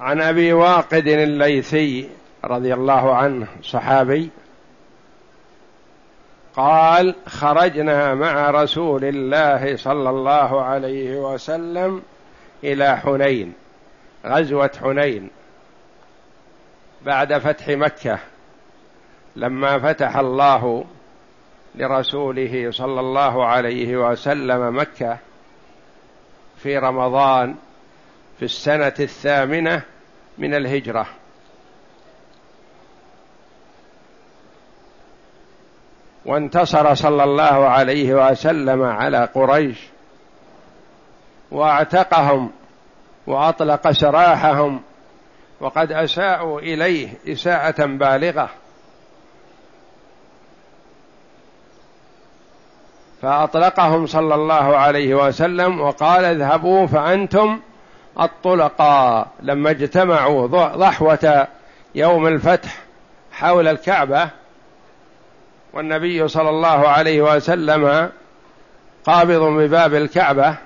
عن أبي واقد الليثي رضي الله عنه صحابي قال خرجنا مع رسول الله صلى الله عليه وسلم إلى حنين غزوة حنين بعد فتح مكة لما فتح الله لرسوله صلى الله عليه وسلم مكة في رمضان في السنة الثامنة من الهجرة. وانتصر صلى الله عليه وسلم على قريش واعتقهم وأطلق سراحهم وقد أساءوا إليه إساءة بالغة. فأطلقهم صلى الله عليه وسلم وقال اذهبوا فأنتم الطلقاء لما اجتمعوا ضحوة يوم الفتح حول الكعبة والنبي صلى الله عليه وسلم قابض بباب الكعبة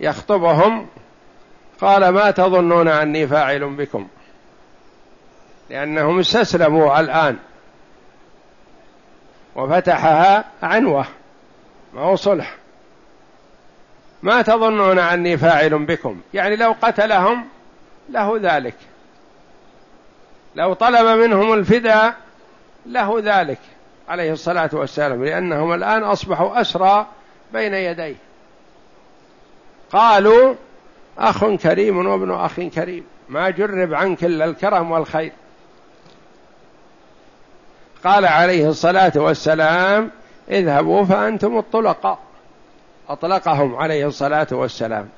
يخطبهم قال ما تظنون أني فاعل بكم؟ لأنهم استسلموا الآن. وفتحها عنوة ما هو صلح. ما تظنون أني فاعل بكم. يعني لو قتلهم له ذلك. لو طلب منهم الفداء له ذلك عليه الصلاة والسلام لأنهم الآن أصبحوا أسرى بين يديه. قالوا أخ كريم وابن أخ كريم ما جرب عنك إلا الكرم والخير. قال عليه الصلاة والسلام اذهبوا فأنتم الطلقاء. أطلقهم عليه الصلاة والسلام.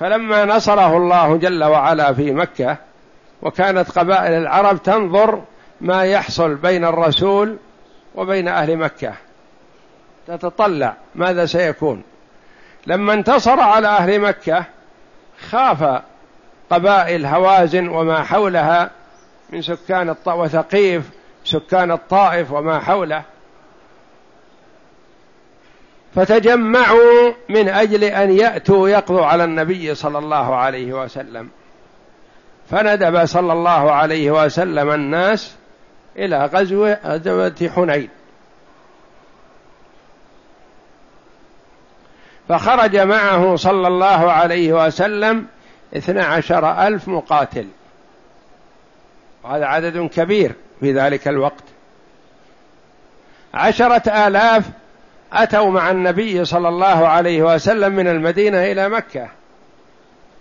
فلما نصره الله جل وعلا في مكة وكانت قبائل العرب تنظر ما يحصل بين الرسول وبين أهل مكة. تتطلع ماذا سيكون. لما انتصر على أهل مكة خاف قبائل هوازن وما حولها من سكان الطائف وثقيف سكان الطائف وما حوله. فتجمعوا من أجل أن يأتوا يقضوا على النبي صلى الله عليه وسلم. فندب صلى الله عليه وسلم الناس إلى غزوة غزوة حنين. فخرج معه صلى الله عليه وسلم اثنى عشر ألف مقاتل. وهذا عدد كبير في ذلك الوقت. عشرة آلاف أتوا مع النبي صلى الله عليه وسلم من المدينة إلى مكة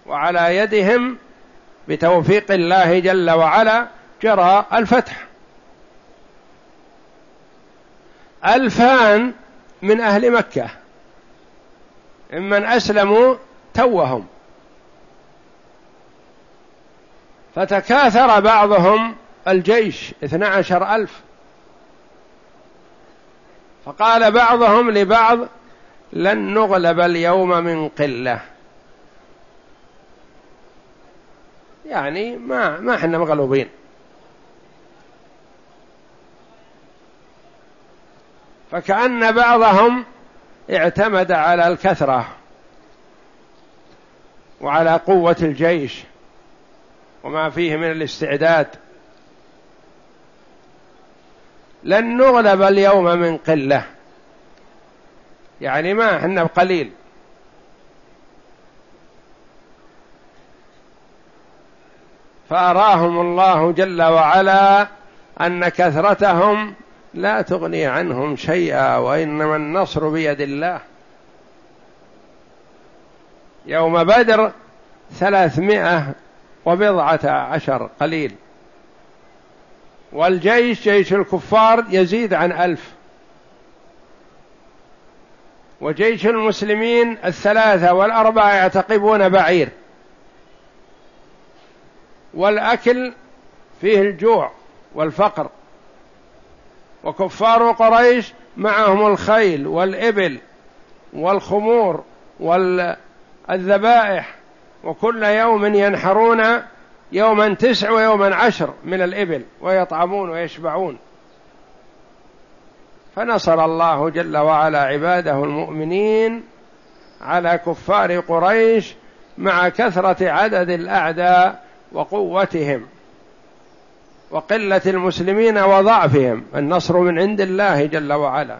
وعلى يدهم بتوفيق الله جل وعلا جرى الفتح. ألفان من أهل مكة ممن أسلموا توهم. فتكاثر بعضهم الجيش اثنى عشر ألف. فقال بعضهم لبعض لن نغلب اليوم من قلة. يعني ما ما إحنا مغلوبين. فكأن بعضهم اعتمد على الكثرة وعلى قوة الجيش وما فيه من الاستعداد. لن نغلب اليوم من قلة. يعني ما إحنا قليل فأراهم الله جل وعلا أن كثرتهم لا تغني عنهم شيئا وإنما النصر بيد الله. يوم بدر ثلاثمائة وبضعة عشر قليل. والجيش جيش الكفار يزيد عن ألف. وجيش المسلمين الثلاثة والأربعة يعتقبون بعير. والأكل فيه الجوع والفقر. وكفار قريش معهم الخيل والإبل والخمور والذبائح. وكل يوم ينحرون يوما تسع ويوما عشر من الإبل ويطعمون ويشبعون. فنصر الله جل وعلا عباده المؤمنين على كفار قريش مع كثرة عدد الأعداء وقوتهم وقلة المسلمين وضعفهم. النصر من عند الله جل وعلا.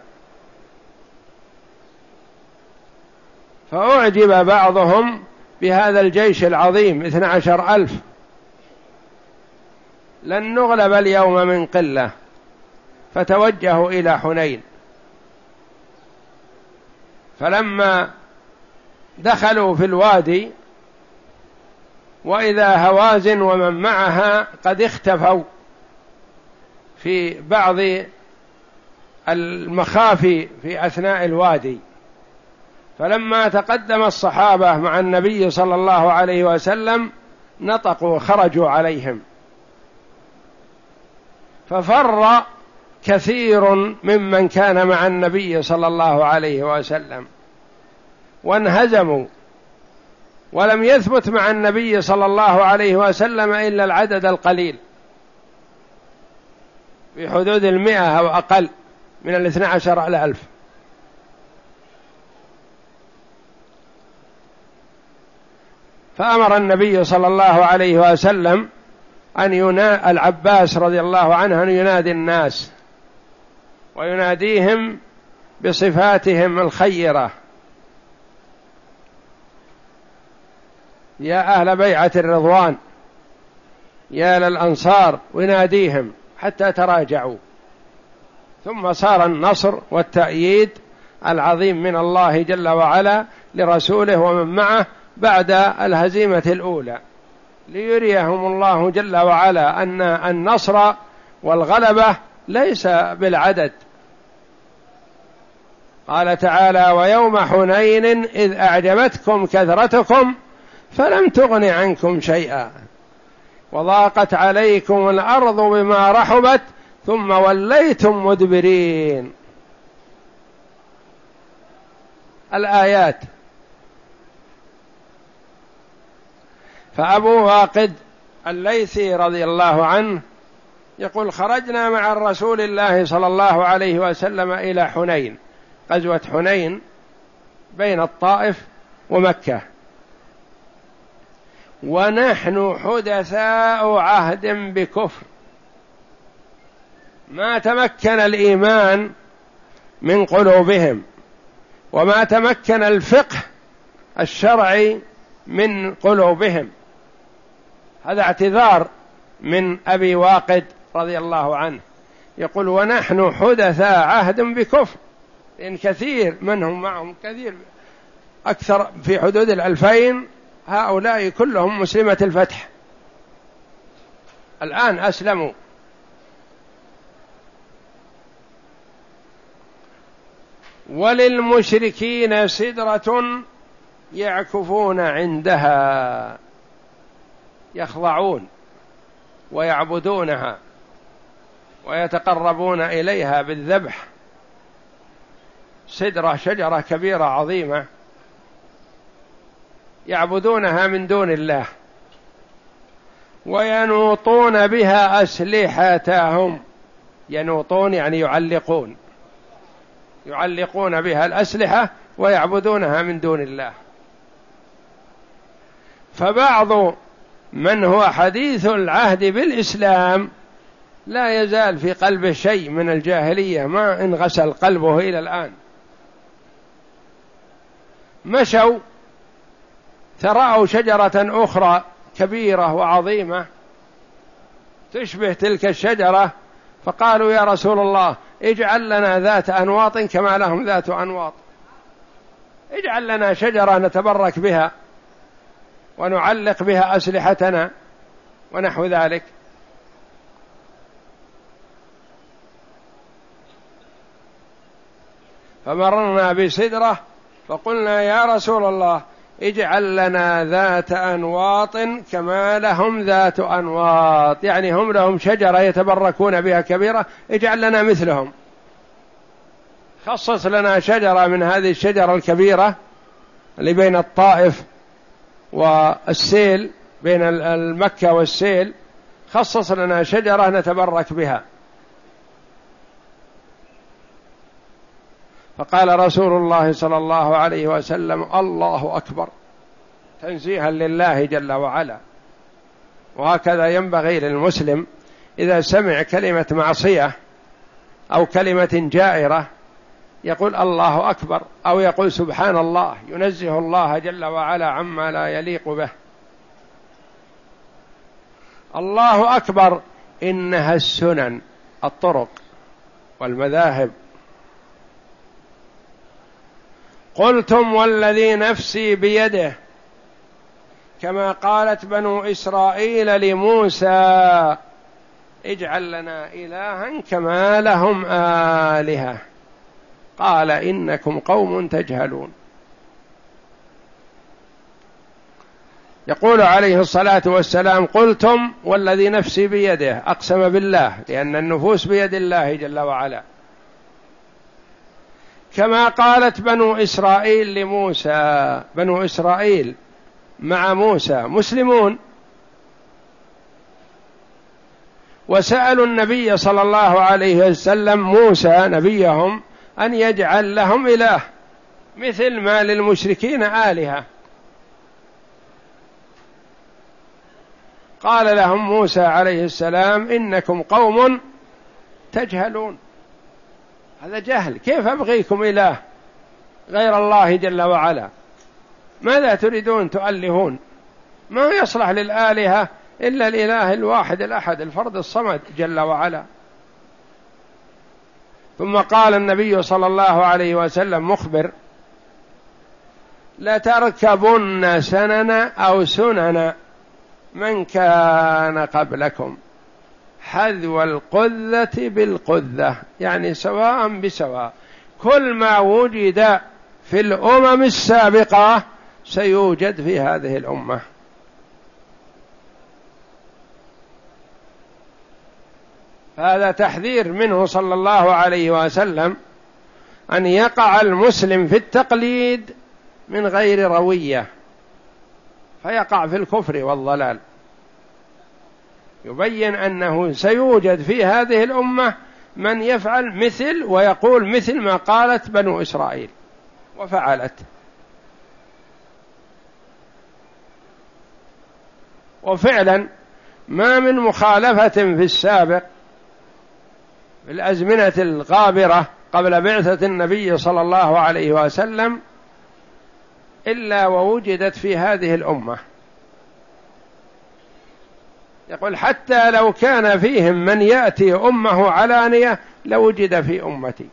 فأعجب بعضهم بهذا الجيش العظيم اثنى عشر ألف. لن نغلب اليوم من قلة. فتوجهوا إلى حنين. فلما دخلوا في الوادي وإذا هوازن ومن معها قد اختفوا. في بعض المخافي في أثناء الوادي. فلما تقدم الصحابة مع النبي صلى الله عليه وسلم نطقوا خرجوا عليهم. ففر كثير ممن كان مع النبي صلى الله عليه وسلم وانهزموا ولم يثبت مع النبي صلى الله عليه وسلم إلا العدد القليل في حدود المئة أو أقل من الاثنى عشر الألف فأمر النبي صلى الله عليه وسلم أن ينا العباس رضي الله عنه أن ينادي الناس ويناديهم بصفاتهم الخيرة. يا أهل بيعة الرضوان يا للأنصار ويناديهم حتى تراجعوا. ثم صار النصر والتأييد العظيم من الله جل وعلا لرسوله ومن معه بعد الهزيمة الأولى. ليريهم الله جل وعلا أن النصر والغلبة ليس بالعدد. قال تعالى ويوم حنين إذ أعجبتكم كثرتكم فلم تغن عنكم شيئا. وضاقت عليكم الأرض بما رحبت ثم وليتم مدبرين. الآيات فأبو واقد الليثي رضي الله عنه يقول خرجنا مع الرسول الله صلى الله عليه وسلم إلى حنين غزوة حنين بين الطائف ومكة. ونحن حدثاء عهد بكفر. ما تمكن الإيمان من قلوبهم وما تمكن الفقه الشرعي من قلوبهم. هذا اعتذار من أبي واقد رضي الله عنه. يقول ونحن حدثاء عهد بكفر. إن كثير منهم معهم كثير أكثر في حدود الألفين هؤلاء كلهم مسلمة الفتح. الآن أسلموا. وللمشركين سدرة يعكفون عندها. يخضعون ويعبدونها ويتقربون إليها بالذبح. سدرة شجرة كبيرة عظيمة يعبدونها من دون الله وينوطون بها أسلحتهم. ينوطون يعني يعلقون يعلقون بها الأسلحة ويعبدونها من دون الله. فبعض من هو حديث العهد بالإسلام؟ لا يزال في قلبه شيء من الجاهلية ما انغسل قلبه إلى الآن. مشوا ترأوا شجرة أخرى كبيرة وعظيمة تشبه تلك الشجرة فقالوا يا رسول الله اجعل لنا ذات أنواط كما لهم ذات أنواط. اجعل لنا شجرة نتبرك بها. ونعلق بها أسلحتنا ونحو ذلك. فمررنا بسدرة فقلنا يا رسول الله اجعل لنا ذات أنواط كما لهم ذات أنواط. يعني هم لهم شجرة يتبركون بها كبيرة اجعل لنا مثلهم. خصص لنا شجرة من هذه الشجرة الكبيرة اللي بين الطائف والسيل بين المكة والسيل خصص لنا شجرة نتبرك بها. فقال رسول الله صلى الله عليه وسلم الله أكبر. تنزيها لله جل وعلا. وهكذا ينبغي للمسلم إذا سمع كلمة معصية أو كلمة جائرة يقول الله أكبر أو يقول سبحان الله ينزه الله جل وعلا عما لا يليق به. الله أكبر إنها السنن الطرق والمذاهب. قلتم والذي نفسي بيده كما قالت بنو إسرائيل لموسى اجعل لنا إلها كما لهم آلهة. قال إنكم قوم تجهلون. يقول عليه الصلاة والسلام قلتم والذي نفسي بيده أقسم بالله لأن النفوس بيد الله جل وعلا. كما قالت بنو إسرائيل لموسى بنو إسرائيل مع موسى مسلمون؟ وسألوا النبي صلى الله عليه وسلم موسى نبيهم أن يجعل لهم إله مثل ما للمشركين آلهة. قال لهم موسى عليه السلام إنكم قوم تجهلون. هذا جهل كيف أبغيكم إله غير الله جل وعلا؟ ماذا تريدون تؤلهون؟ ما يصلح للآلهة إلا الإله الواحد الأحد الفرد الصمد جل وعلا. ثم قال النبي صلى الله عليه وسلم مخبر لتركبن سنن أو سنن من كان قبلكم حذو القذة بالقذة. يعني سواء بسواء كل ما وجد في الأمم السابقة سيوجد في هذه الأمة. هذا تحذير منه صلى الله عليه وسلم أن يقع المسلم في التقليد من غير روية فيقع في الكفر والضلال. يبين أنه سيوجد في هذه الأمة من يفعل مثل ويقول مثل ما قالت بنو إسرائيل وفعلت. وفعلا ما من مخالفة في السابق في الأزمنة الغابره قبل بعثة النبي صلى الله عليه وسلم إلا ووجدت في هذه الأمة. يقول حتى لو كان فيهم من يأتي أمه علانية لوجد في أمتي.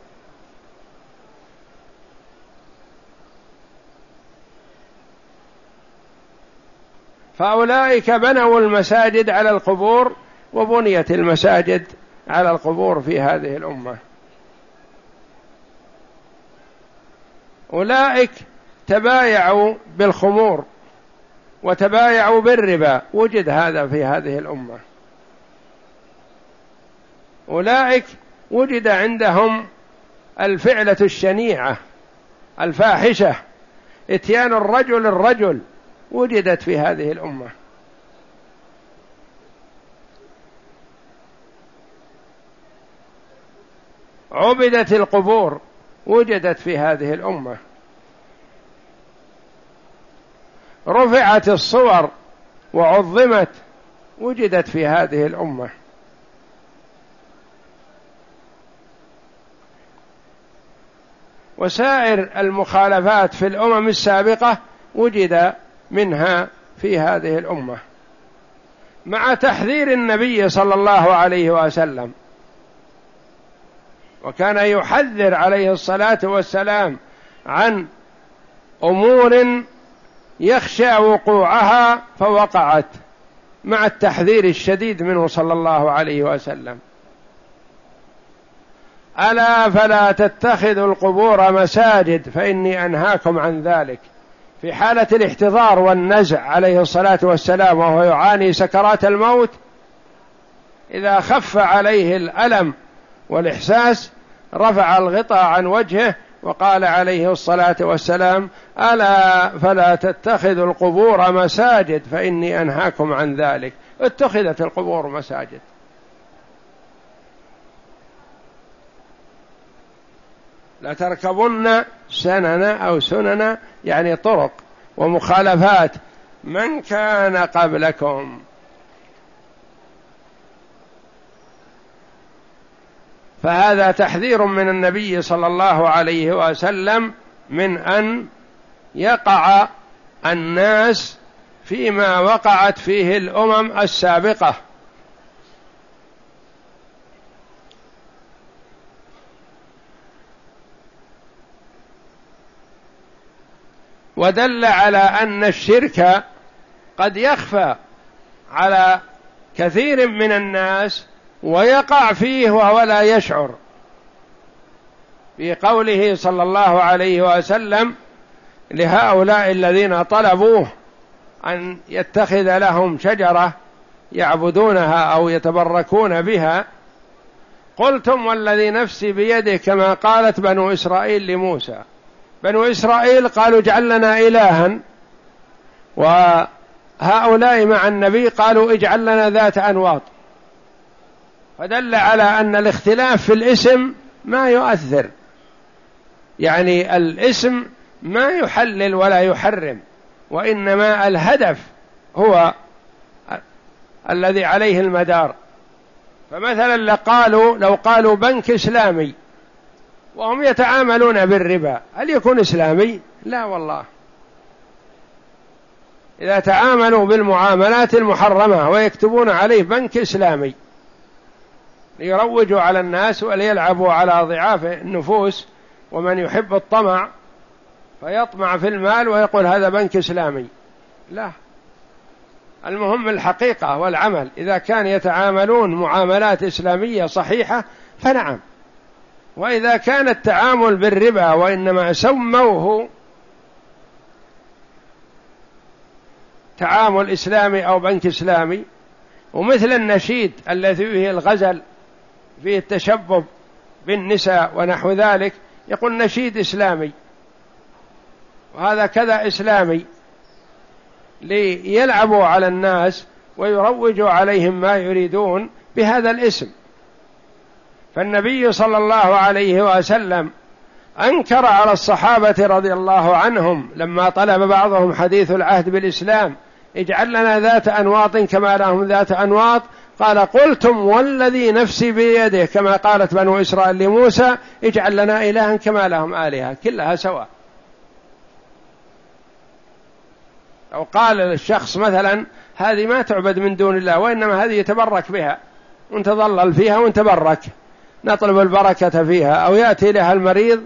فأولئك بنوا المساجد على القبور وبنيت المساجد على القبور في هذه الأمة. أولئك تبايعوا بالخمور وتبايعوا بالربا. وجد هذا في هذه الأمة. أولئك وجد عندهم الفعلة الشنيعة الفاحشة. إتيان الرجل الرجل وجدت في هذه الأمة. عبدت القبور وجدت في هذه الأمة. رفعت الصور وعظمت وجدت في هذه الأمة. وسائر المخالفات في الأمم السابقة وجد منها في هذه الأمة. مع تحذير النبي صلى الله عليه وسلم. وكان يحذر عليه الصلاة والسلام عن أمور يخشى وقوعها فوقعت مع التحذير الشديد منه صلى الله عليه وسلم. ألا فلا تتخذوا القبور مساجد فإني أنهاكم عن ذلك. في حالة الاحتضار والنزع عليه الصلاة والسلام وهو يعاني سكرات الموت إذا خف عليه الألم والإحساس رفع الغطاء عن وجهه وقال عليه الصلاة والسلام ألا فلا تتخذوا القبور مساجد فإني أنهاكم عن ذلك. اتخذت القبور مساجد. لتركبن سنن أو سنن يعني طرق ومخالفات من كان قبلكم. فهذا تحذير من النبي صلى الله عليه وسلم من أن يقع الناس فيما وقعت فيه الأمم السابقة. ودل على أن الشرك قد يخفى على كثير من الناس ويقع فيه وهو لا يشعر. في قوله صلى الله عليه وسلم لهؤلاء الذين طلبوه أن يتخذ لهم شجرة يعبدونها أو يتبركون بها قلتم والذي نفسي بيده كما قالت بنو إسرائيل لموسى. بنو إسرائيل قالوا اجعل لنا الها. وهؤلاء مع النبي قالوا اجعل لنا ذات أنواط. فدل على أن الاختلاف في الاسم ما يؤثر. يعني الاسم ما يحلل ولا يحرم وإنما الهدف هو الذي عليه المدار. فمثلا لقالوا لو قالوا بنك إسلامي وهم يتعاملون بالربا هل يكون إسلامي؟ لا والله. إذا تعاملوا بالمعاملات المحرمة ويكتبون عليه بنك إسلامي ليروجوا على الناس وليلعبوا على ضعاف النفوس ومن يحب الطمع فيطمع في المال ويقول هذا بنك إسلامي. لا. المهم الحقيقة والعمل. إذا كان يتعاملون معاملات إسلامية صحيحة فنعم. وإذا كان التعامل بالربا وإنما سموه تعامل إسلامي أو بنك إسلامي ومثل النشيد الذي فيه الغزل فيه التشبب بالنساء ونحو ذلك يقول نشيد إسلامي. وهذا كذا إسلامي. ليلعبوا على الناس ويروجوا عليهم ما يريدون بهذا الاسم. فالنبي صلى الله عليه وسلم أنكر على الصحابة رضي الله عنهم لما طلب بعضهم حديث العهد بالإسلام اجعل لنا ذات أنواط كما لهم ذات أنواط قال قلتم والذي نفسي بيده كما قالت بنو إسرائيل لموسى اجعل لنا إلها كما لهم آلهة كلها سواء لو قال الشخص مثلا هذه ما تعبد من دون الله وإنما هذه يتبرك بها. ونتظلل فيها ونتبرك نطلب البركة فيها أو يأتي لها المريض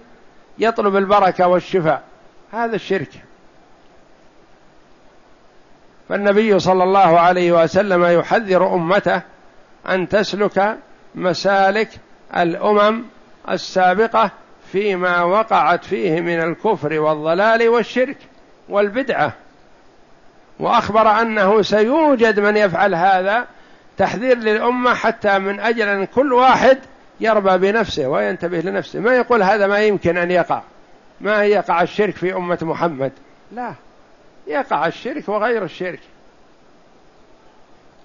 يطلب البركة والشفاء. هذا الشرك. فالنبي صلى الله عليه وسلم يحذر أمته أن تسلك مسالك الأمم السابقة فيما وقعت فيه من الكفر والضلال والشرك والبدعة. وأخبر أنه سيوجد من يفعل هذا تحذير للأمة حتى من أجل أن كل واحد يربى بنفسه وينتبه لنفسه. ما يقول هذا ما يمكن أن يقع. ما يقع الشرك في أمة محمد. لا. يقع الشرك وغير الشرك.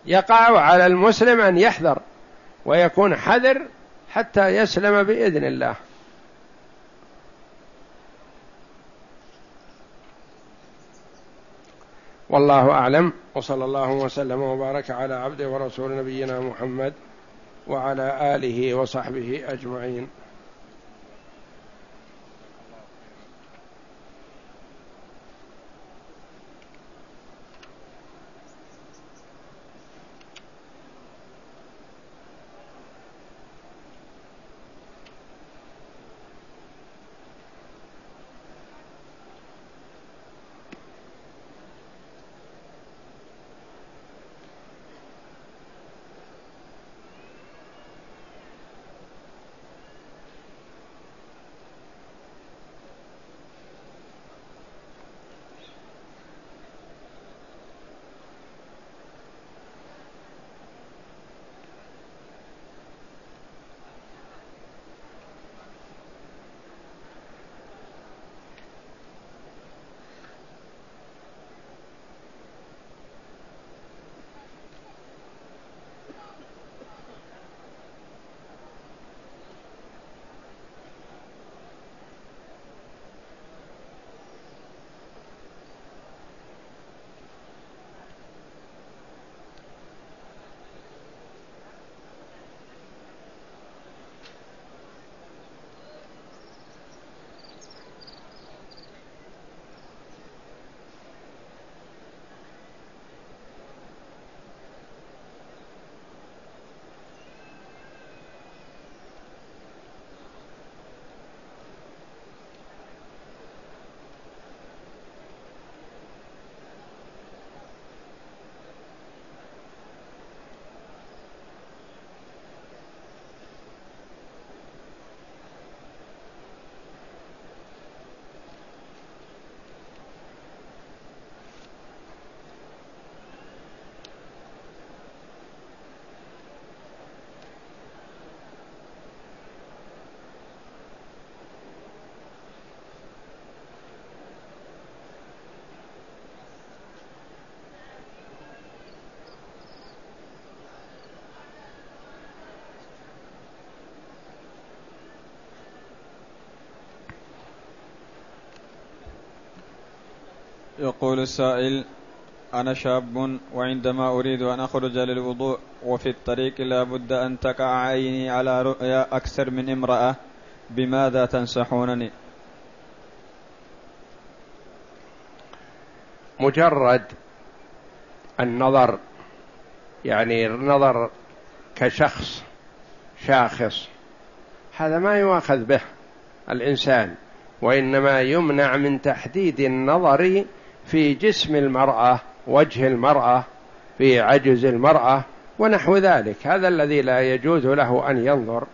يقع على المسلم أن يحذر ويكون حذر حتى يسلم بإذن الله. والله أعلم. وصلى الله وسلم وبارك على عبده ورسول نبينا محمد وعلى آله وصحبه أجمعين. يقول السائل أنا شاب وعندما أريد أن أخرج للوضوء وفي الطريق لا بد أن تقع عيني على رؤيا أكثر من امرأة بماذا تنصحونني؟ مجرد النظر يعني النظر كشخص شاخص هذا ما يؤاخذ به الإنسان وإنما يمنع من تحديد النظر في جسم المرأة وجه المرأة في عجز المرأة ونحو ذلك. هذا الذي لا يجوز له أن ينظر.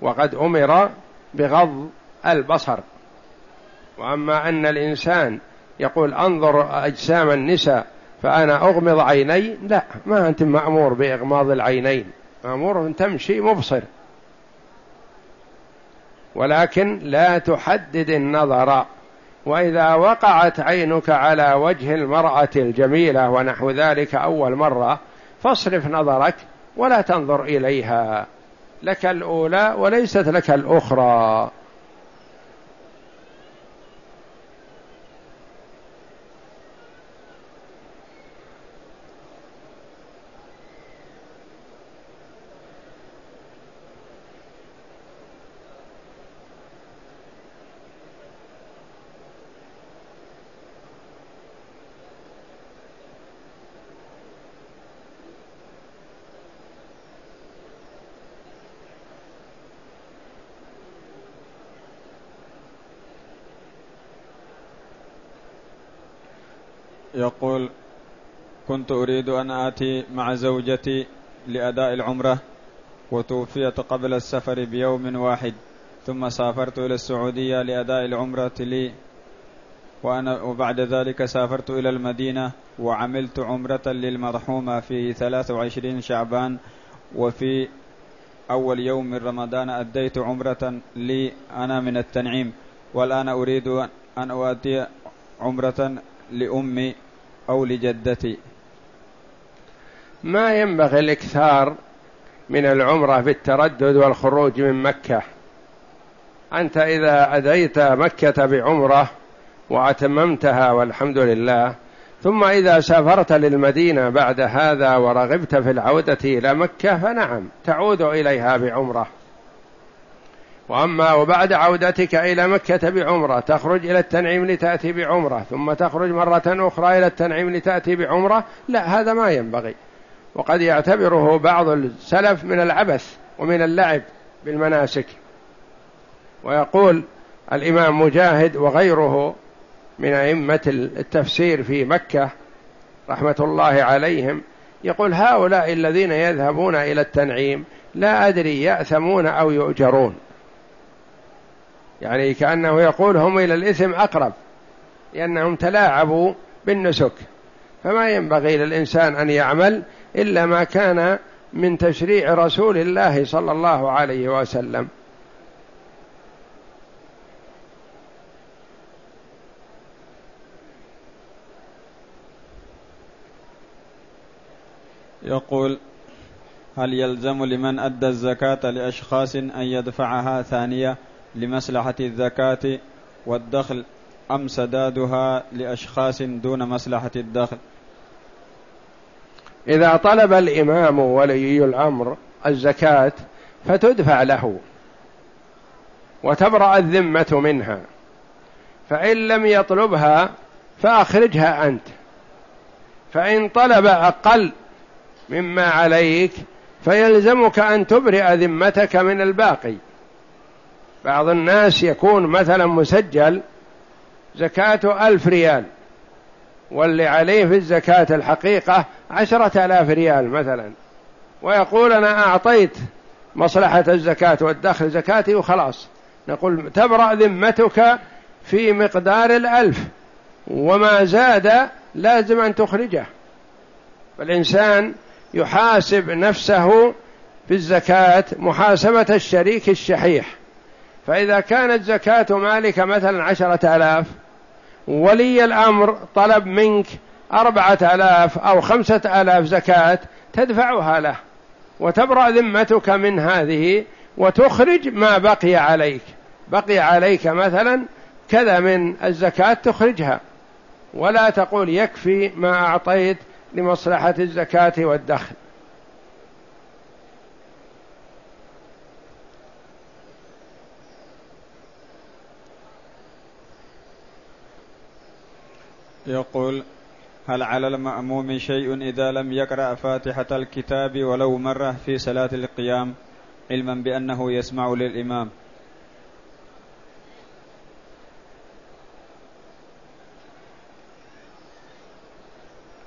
وقد أمر بغض البصر. وأما أن الإنسان يقول أنظر أجسام النساء فأنا أغمض عيني لا ما أنت مأمور بإغماض العينين. مأمور أن تمشي مبصر. ولكن لا تحدد النظر وإذا وقعت عينك على وجه المرأة الجميلة ونحو ذلك أول مرة فاصرف نظرك ولا تنظر إليها. لك الأولى وليست لك الأخرى. يقول كنت أريد أن آتي مع زوجتي لأداء العمرة وتوفيت قبل السفر بيوم واحد ثم سافرت إلى السعودية لأداء العمرة لي وأنا وبعد ذلك سافرت إلى المدينة وعملت عمرة للمرحومة في 23 شعبان وفي أول يوم من رمضان أديت عمرة لي أنا من التنعيم والآن أريد أن أؤدي عمرة لأمي أو لجدتي. ما ينبغي الإكثار من العمرة بالتردد والخروج من مكة. أنت إذا أديت مكة بعمرة وأتممتها والحمد لله ثم إذا سافرت للمدينة بعد هذا ورغبت في العودة إلى مكة فنعم تعود إليها بعمرة. وأما وبعد عودتك إلى مكة بعمرة تخرج إلى التنعيم لتأتي بعمرة ثم تخرج مرة أخرى إلى التنعيم لتأتي بعمرة لا هذا ما ينبغي. وقد يعتبره بعض السلف من العبث ومن اللعب بالمناسك. ويقول الإمام مجاهد وغيره من أئمة التفسير في مكة رحمة الله عليهم يقول هؤلاء الذين يذهبون إلى التنعيم لا أدري يأثمون أو يؤجرون. يعني كأنه يقول هم إلى الإثم أقرب لأنهم تلاعبوا بالنسك. فما ينبغي للإنسان أن يعمل إلا ما كان من تشريع رسول الله صلى الله عليه وسلم. يقول هل يلزم لمن أدى الزكاة لأشخاص أن يدفعها ثانية؟ لمصلحة الزكاة والدخل أم سدادها لأشخاص دون مصلحة الدخل؟ إذا طلب الإمام ولي الأمر الزكاة فتدفع له وتبرأ الذمة منها فإن لم يطلبها فأخرجها أنت. فإن طلب أقل مما عليك فيلزمك أن تبرئ ذمتك من الباقي. بعض الناس يكون مثلا مسجل زكاة ألف ريال واللي عليه في الزكاة الحقيقة عشرة آلاف ريال مثلا ويقول أنا أعطيت مصلحة الزكاة والدخل زكاتي وخلاص. نقول تبرأ ذمتك في مقدار الألف وما زاد لازم أن تخرجه. فالإنسان يحاسب نفسه في الزكاة محاسبة الشريك الشحيح. فإذا كانت زكاة مالك مثلا عشرة آلاف ولي الأمر طلب منك أربعة آلاف أو خمسة آلاف زكاة تدفعها له وتبرأ ذمتك من هذه وتخرج ما بقي عليك. بقي عليك مثلا كذا من الزكاة تخرجها. ولا تقول يكفي ما أعطيت لمصلحة الزكاة والدخل. يقول هل على المأموم شيء إذا لم يقرأ فاتحة الكتاب ولو مرة في صلاة القيام علما بأنه يسمع للإمام؟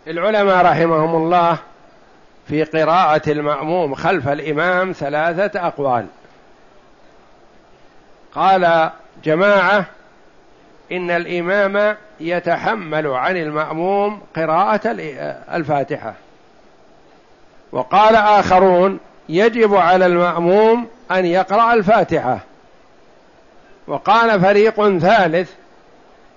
العلماء رحمهم الله في قراءة المأموم خلف الإمام ثلاثة أقوال. قال جماعة إن الإمام يتحمل عن المأموم قراءة الفاتحة. وقال آخرون يجب على المأموم أن يقرأ الفاتحة. وقال فريق ثالث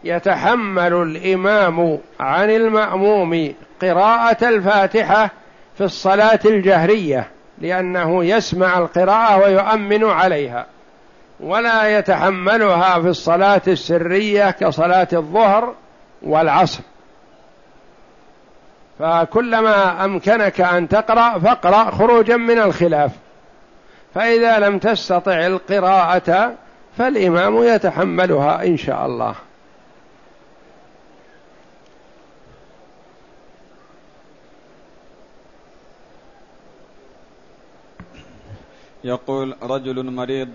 يتحمل الإمام عن المأموم قراءة الفاتحة في الصلاة الجهرية لأنه يسمع القراءة ويؤمن عليها. ولا يتحملها في الصلاة السرية كصلاة الظهر والعصر. فكلما أمكنك أن تقرأ فاقرأ خروجا من الخلاف. فإذا لم تستطع القراءة فالإمام يتحملها إن شاء الله. يقول رجل مريض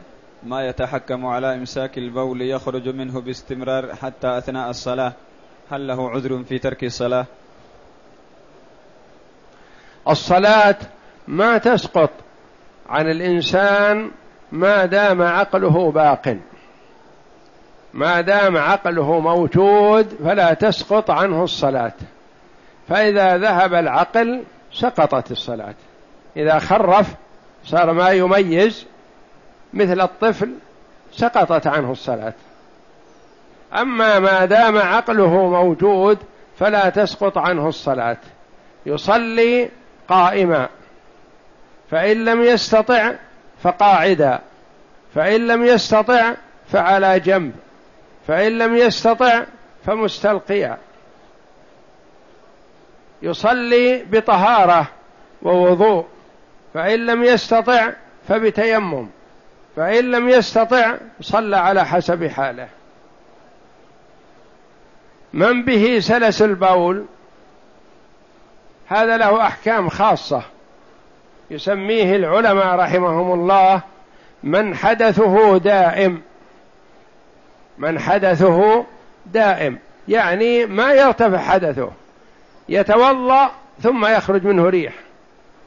ما يتحكم على إمساك البول يخرج منه باستمرار حتى أثناء الصلاة. هل له عذر في ترك الصلاة؟ الصلاة ما تسقط عن الإنسان ما دام عقله باق. ما دام عقله موجود فلا تسقط عنه الصلاة. فإذا ذهب العقل سقطت الصلاة. إذا خرف صار ما يميز مثل الطفل سقطت عنه الصلاة. أما ما دام عقله موجود فلا تسقط عنه الصلاة. يصلي قائما. فإن لم يستطع فقاعدا. فإن لم يستطع فعلى جنب. فإن لم يستطع فمستلقيا. يصلي بطهارة ووضوء. فإن لم يستطع فبتيمم. فإن لم يستطع صلى على حسب حاله. من به سلس البول هذا له أحكام خاصة. يسميه العلماء رحمهم الله من حدثه دائم. من حدثه دائم يعني ما يرتفع حدثه. يتوضا ثم يخرج منه ريح.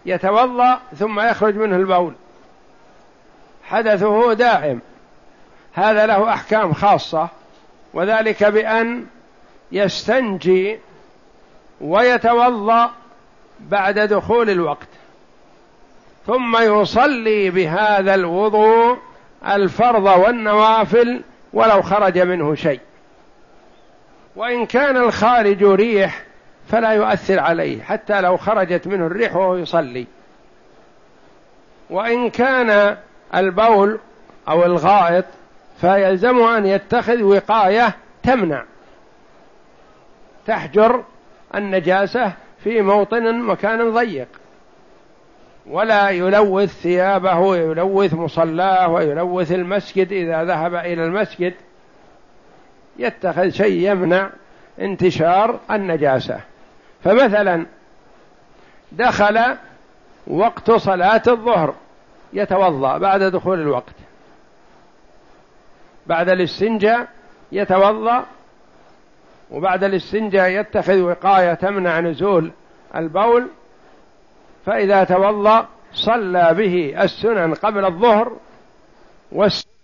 يتوضا ثم يخرج منه البول. حدثه دائم هذا له أحكام خاصة وذلك بأن يستنجي ويتوضأ بعد دخول الوقت ثم يصلي بهذا الوضوء الفرض والنوافل ولو خرج منه شيء. وإن كان الخارج ريح فلا يؤثر عليه حتى لو خرجت منه الريح وهو يصلي. وإن كان البول أو الغائط فيلزمه أن يتخذ وقاية تمنع. تحجر النجاسة في موطن مكان ضيق. ولا يلوث ثيابه ويلوث مصلاه ويلوث المسجد إذا ذهب إلى المسجد. يتخذ شيء يمنع انتشار النجاسة. فمثلا دخل وقت صلاة الظهر. يتوضأ بعد دخول الوقت. بعد الاستنجاء يتوضأ وبعد الاستنجاء يتخذ وقاية تمنع نزول البول. فإذا توضأ صلى به السنن قبل الظهر والسنن